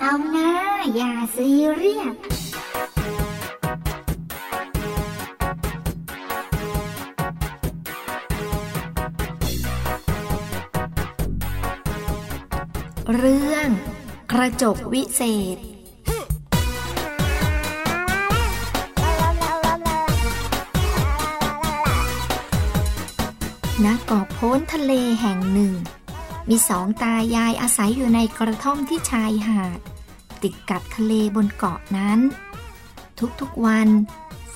เอย่าซีเรียสเรื่องกระจกวิเศษ ณ เกาะโพ้นทะเลแห่งหนึ่ง มีสองตายายอาศัยอยู่ในกระท่อมที่ชายหาด ติดกับทะเลบนเกาะนั้น ทุกๆวัน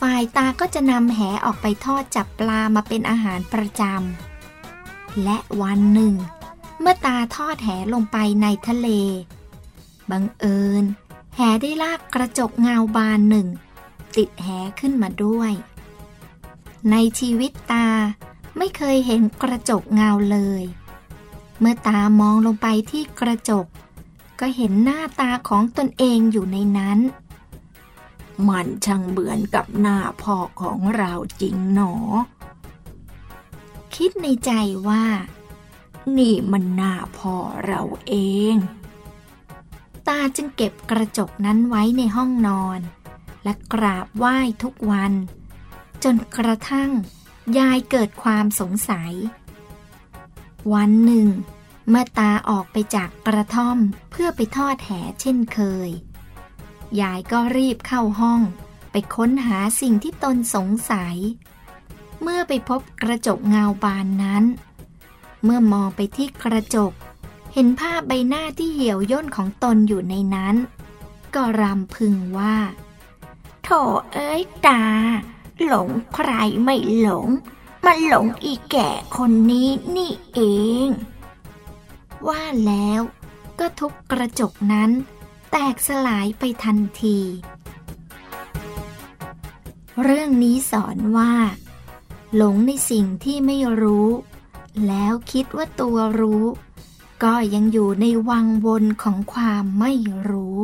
ฝ่ายตาก็จะนำแหออกไปทอดจับปลามาเป็นอาหารประจำและวันหนึ่ง เมื่อตาทอดแหลงไปในทะเล บังเอิญ แหได้ลากกระจกเงาบานหนึ่ง ติดแหขึ้นมาด้วย ในชีวิตตาไม่เคยเห็นกระจกเงาเลย เมื่อตามองลงไปที่กระจก ก็เห็นหน้าตาของตนเองอยู่ในนั้น มันช่างเหมือนกับหน้าพ่อของเราจริงหนอ คิดในใจว่า นี่มันหน้าพ่อเราเอง ตาจึงเก็บกระจกนั้นไว้ในห้องนอน และกราบไหว้ทุกวัน จนกระทั่งยายเกิดความสงสัย วันหนึ่ง เมื่อตาออกไปจากกระท่อมเพื่อไปทอดแหเช่นเคย ยายก็รีบเข้าห้อง ไปค้นหาสิ่งที่ตนสงสัย เมื่อไปพบกระจกเงาบานนั้น เมื่อมองไปที่กระจก เห็นภาพใบหน้าที่เหี่ยวย่นของตนอยู่ในนั้น ก็รำพึงว่าโถเอ้ยตา หลงใครไม่หลง มันหลงอีแก่คนนี้นี่เอง ว่าแล้วก็ทุบกระจกนั้น แตกสลายไปทันที เรื่องนี้สอนว่า หลงในสิ่งที่ไม่รู้ แล้วคิดว่าตัวรู้ ก็ยังอยู่ในวังวนของความไม่รู้